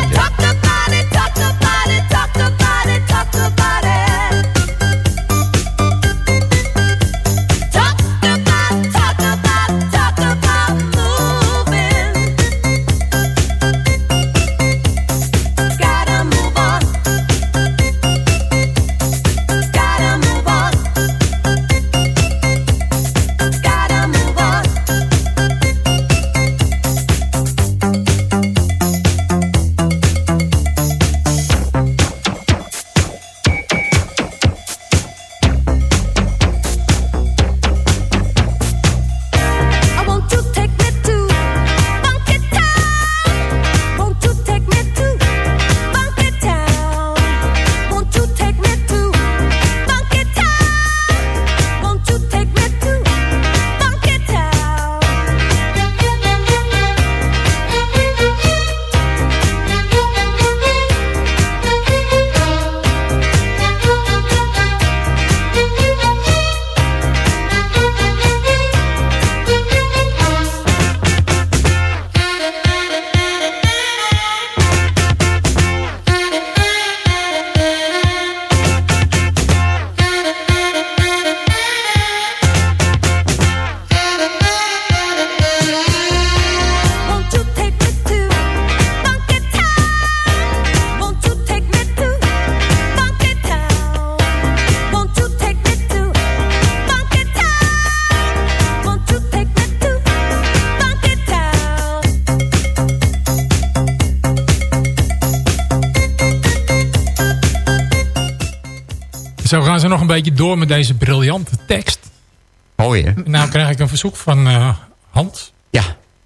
[SPEAKER 6] Nog een beetje door met deze briljante tekst.
[SPEAKER 4] Mooi hè?
[SPEAKER 6] Nou krijg ik een verzoek van eh Hans.
[SPEAKER 4] Ja.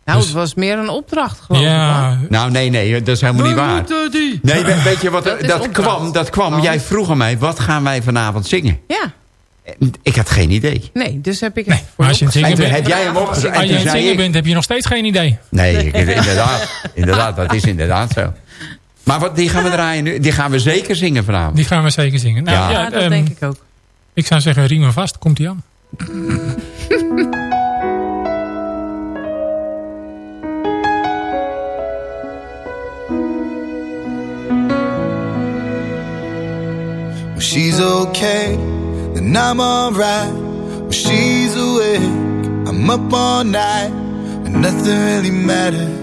[SPEAKER 5] Nou,
[SPEAKER 6] Dus-
[SPEAKER 5] het was meer een opdracht, geloof ik. hoor.
[SPEAKER 6] Ja,
[SPEAKER 4] Nou nee, nee, dat is helemaal niet waar.
[SPEAKER 5] die.
[SPEAKER 4] Nee, we- weet je wat,
[SPEAKER 5] Dat
[SPEAKER 4] dat, kwam, dat kwam. Jij vroeg aan mij, wat gaan wij vanavond zingen?
[SPEAKER 5] Ja,
[SPEAKER 4] Ik had geen idee.
[SPEAKER 5] nee, dus heb ik het
[SPEAKER 6] nee, maar als je het
[SPEAKER 4] En
[SPEAKER 6] zingen bent,
[SPEAKER 4] heb jij hem opgezet.
[SPEAKER 6] als je het zingen
[SPEAKER 4] ik...
[SPEAKER 6] bent heb je nog steeds geen idee.
[SPEAKER 4] Nee, ik- inderdaad. Inderdaad, dat is inderdaad zo. Maar wat, die gaan we draaien nu. Die gaan we zeker zingen vanavond.
[SPEAKER 6] Die gaan we zeker zingen. Nou,
[SPEAKER 4] Ja.
[SPEAKER 6] ja,
[SPEAKER 5] dat
[SPEAKER 6] ehm,
[SPEAKER 5] denk ik ook.
[SPEAKER 6] ik zou zeggen, riemen vast, komt hij aan.
[SPEAKER 12] When she's okay, then I'm alright. When she's awake, I'm up all night. And nothing really matters.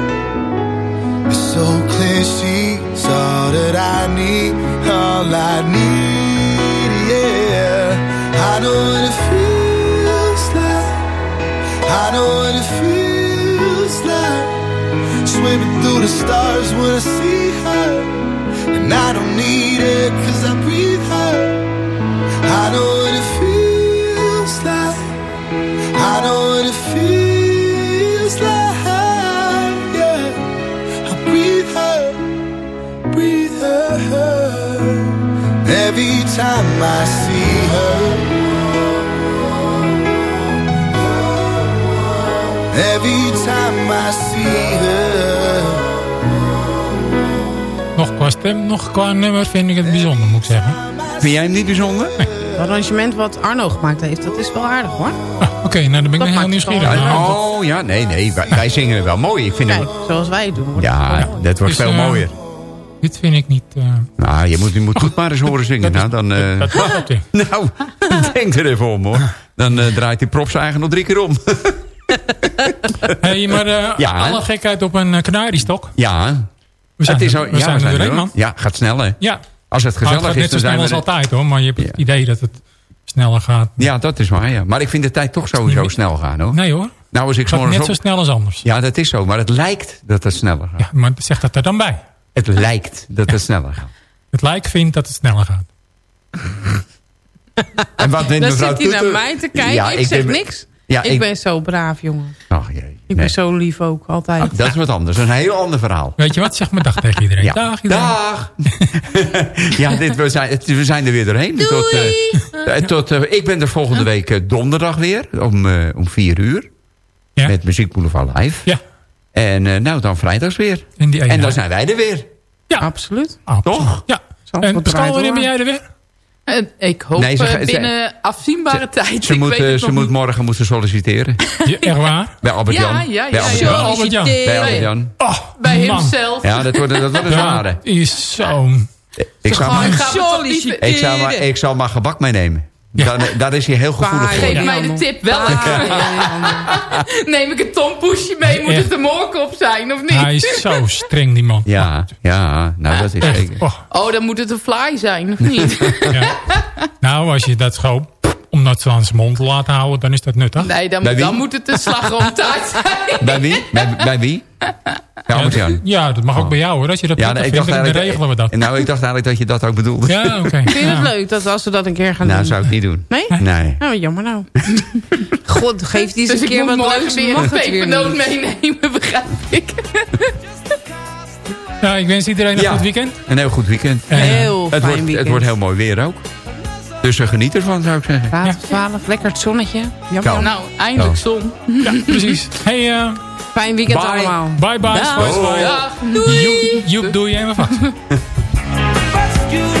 [SPEAKER 12] So clear she's all that I need, all I need, yeah. I know what it feels like. I know what it feels like. Swimming through the stars when I time I see her. Every time I see her.
[SPEAKER 6] Nog qua stem, nog qua nummer vind ik het bijzonder, moet ik zeggen.
[SPEAKER 4] Vind jij hem niet bijzonder?
[SPEAKER 5] Het arrangement wat Arno gemaakt heeft, dat is wel aardig hoor.
[SPEAKER 6] Oké, nou dan ben ik
[SPEAKER 5] Dat
[SPEAKER 6] heel
[SPEAKER 5] maakt
[SPEAKER 6] nieuwsgierig. dat-
[SPEAKER 4] Oh ja, nee, nee. Wij, wij zingen het wel mooi. Ik vind hem...
[SPEAKER 5] Zoals wij het doen.
[SPEAKER 4] Ja, dat wordt
[SPEAKER 6] Dus,
[SPEAKER 4] veel
[SPEAKER 6] eh,
[SPEAKER 4] mooier.
[SPEAKER 6] Dit vind ik niet... eh,
[SPEAKER 4] Nou, je moet, je moet goed maar eens horen zingen. Nou, dan, eh,
[SPEAKER 6] dat ja. <laughs>
[SPEAKER 4] nou, denk er even om hoor. Dan eh, draait die prop zijn eigen nog drie keer om. <laughs>
[SPEAKER 6] hey, maar
[SPEAKER 4] Ja.
[SPEAKER 6] alle gekheid op een uh, kanariestok.
[SPEAKER 4] ja,
[SPEAKER 6] We zijn,
[SPEAKER 4] het is zo,
[SPEAKER 6] we
[SPEAKER 4] ja,
[SPEAKER 6] zijn
[SPEAKER 4] we
[SPEAKER 6] er
[SPEAKER 4] zijn
[SPEAKER 6] doorheen, man.
[SPEAKER 4] Ja, gaat snel hè.
[SPEAKER 6] Ja,
[SPEAKER 4] Als het
[SPEAKER 6] maar het
[SPEAKER 4] gezellig
[SPEAKER 6] gaat
[SPEAKER 4] is,
[SPEAKER 6] net zo
[SPEAKER 4] dan zijn
[SPEAKER 6] snel
[SPEAKER 4] we
[SPEAKER 6] als altijd hoor. Maar je hebt
[SPEAKER 4] Ja.
[SPEAKER 6] het idee dat het sneller gaat.
[SPEAKER 4] Ja, dat is waar, ja. Maar ik vind de tijd toch sowieso snel gaan, hoor.
[SPEAKER 6] Nee hoor,
[SPEAKER 4] Nou, als ik
[SPEAKER 6] het gaat net zo
[SPEAKER 4] op...
[SPEAKER 6] snel als anders.
[SPEAKER 4] Ja, dat is zo. Maar het lijkt dat het sneller gaat.
[SPEAKER 6] Ja, maar zeg dat er dan bij.
[SPEAKER 4] Het lijkt dat het sneller gaat.
[SPEAKER 6] Het lijkt vindt dat het sneller gaat.
[SPEAKER 4] En wat vindt
[SPEAKER 5] Dan
[SPEAKER 4] mevrouw
[SPEAKER 5] zit hij naar mij te kijken.
[SPEAKER 4] Ja,
[SPEAKER 5] ik, zeg
[SPEAKER 4] ben-
[SPEAKER 5] niks.
[SPEAKER 4] Ja,
[SPEAKER 5] ik,
[SPEAKER 4] ik-
[SPEAKER 5] ben zo braaf, jongen.
[SPEAKER 4] Ach, jee.
[SPEAKER 5] Ik
[SPEAKER 4] Nee.
[SPEAKER 5] ben zo lief ook, altijd.
[SPEAKER 4] Dat is wat anders. Een heel ander verhaal.
[SPEAKER 6] Weet je wat? Zeg maar dag tegen iedereen.
[SPEAKER 4] Ja.
[SPEAKER 6] Dag iedereen.
[SPEAKER 4] Dag! <laughs> ja, dit, we, zijn, het- we zijn er weer doorheen. Tot, eh, eh, tot, eh, ik ben er volgende week donderdag weer. Om, om vier uur.
[SPEAKER 6] Ja.
[SPEAKER 4] Met Muziek Boulevard Live.
[SPEAKER 6] Ja.
[SPEAKER 4] En eh, nou, dan vrijdags weer.
[SPEAKER 6] En,
[SPEAKER 4] En dan zijn wij er weer.
[SPEAKER 6] Ja.
[SPEAKER 5] Absoluut.
[SPEAKER 6] Absoluut.
[SPEAKER 4] Toch?
[SPEAKER 6] Ja.
[SPEAKER 5] Zal
[SPEAKER 6] En Pascal, wanneer ben jij er weer?
[SPEAKER 8] Eh, ik hoop
[SPEAKER 4] Nee, ze-
[SPEAKER 8] eh,
[SPEAKER 4] ze-
[SPEAKER 8] binnen afzienbare tijd.
[SPEAKER 4] Ze, moet, ze moet morgen moeten solliciteren. <laughs>
[SPEAKER 6] Ja, echt waar?
[SPEAKER 4] Bij Albert
[SPEAKER 8] Ja,
[SPEAKER 4] Jan.
[SPEAKER 8] ja, ja,
[SPEAKER 4] Bij Albert
[SPEAKER 8] ja.
[SPEAKER 4] Jan.
[SPEAKER 6] Albert Jan.
[SPEAKER 4] Bij
[SPEAKER 8] Bij-
[SPEAKER 4] Albert Jan.
[SPEAKER 6] Oh,
[SPEAKER 8] Bij hemzelf.
[SPEAKER 4] Ja, dat wordt, dat wordt een zware.
[SPEAKER 6] Dat is zo'n...
[SPEAKER 4] Ik zou,
[SPEAKER 8] Gewoon
[SPEAKER 4] maar, ik, zou maar, ik zal maar gebak meenemen. Dan, daar is hij heel gevoelig voor.
[SPEAKER 8] Geef
[SPEAKER 5] Ja.
[SPEAKER 8] mij de tip. Neem ik een tompoesje mee, moet
[SPEAKER 6] Echt.
[SPEAKER 8] het een moorkop zijn of niet?
[SPEAKER 6] Hij is zo streng, die man.
[SPEAKER 4] Ja, ja, nou dat is
[SPEAKER 6] Echt.
[SPEAKER 4] zeker.
[SPEAKER 6] Oh,
[SPEAKER 8] Oh, dan moet het een fly zijn, of niet?
[SPEAKER 6] ja. Nou, als je dat gewoon om dat zo aan zijn mond te laten houden, dan is dat nuttig.
[SPEAKER 8] Nee, dan,
[SPEAKER 4] Bij wie?
[SPEAKER 8] dan moet het een slagroomtaart <laughs> zijn.
[SPEAKER 4] Bij wie? Bij, bij wie? Ja,
[SPEAKER 6] dat mag ook bij jou hoor. Als je dat
[SPEAKER 4] Ja, nee, ik
[SPEAKER 6] vindt,
[SPEAKER 4] dacht
[SPEAKER 6] dan
[SPEAKER 4] eigenlijk,
[SPEAKER 6] regelen we dat.
[SPEAKER 4] Nou, ik dacht eigenlijk dat je dat ook bedoelde.
[SPEAKER 6] Ja, oké. <laughs>
[SPEAKER 5] Vind je
[SPEAKER 6] Ja.
[SPEAKER 5] het leuk dat als we dat een keer gaan
[SPEAKER 4] Nou,
[SPEAKER 5] doen?
[SPEAKER 4] zou ik niet doen.
[SPEAKER 5] Nee?
[SPEAKER 4] Nee.
[SPEAKER 5] Nou, jammer nou. <laughs> God, geef die eens
[SPEAKER 8] Dus
[SPEAKER 5] een
[SPEAKER 8] ik
[SPEAKER 5] keer wat leuks.
[SPEAKER 8] weer
[SPEAKER 5] Mag
[SPEAKER 8] een
[SPEAKER 5] het weer niet.
[SPEAKER 8] meenemen, begrijp ik.
[SPEAKER 6] Ja, ik wens iedereen een
[SPEAKER 4] Ja.
[SPEAKER 6] goed weekend.
[SPEAKER 4] Een heel goed weekend.
[SPEAKER 6] En, eh,
[SPEAKER 5] Heel
[SPEAKER 4] Het
[SPEAKER 5] fijn
[SPEAKER 4] wordt,
[SPEAKER 5] weekend.
[SPEAKER 4] het wordt heel mooi weer ook. Dus uh, geniet ervan, zou ik zeggen.
[SPEAKER 5] Raad 12, lekker het zonnetje. Jammer.
[SPEAKER 4] Kou.
[SPEAKER 8] Nou, eindelijk zon.
[SPEAKER 6] Ja, precies. Hey, eh,
[SPEAKER 5] Fijn weekend
[SPEAKER 4] Bye.
[SPEAKER 5] allemaal.
[SPEAKER 6] bye bye.
[SPEAKER 5] Dag.
[SPEAKER 6] Bye bye.
[SPEAKER 8] Dag.
[SPEAKER 6] Joep, Joep, doe je even vast. <laughs>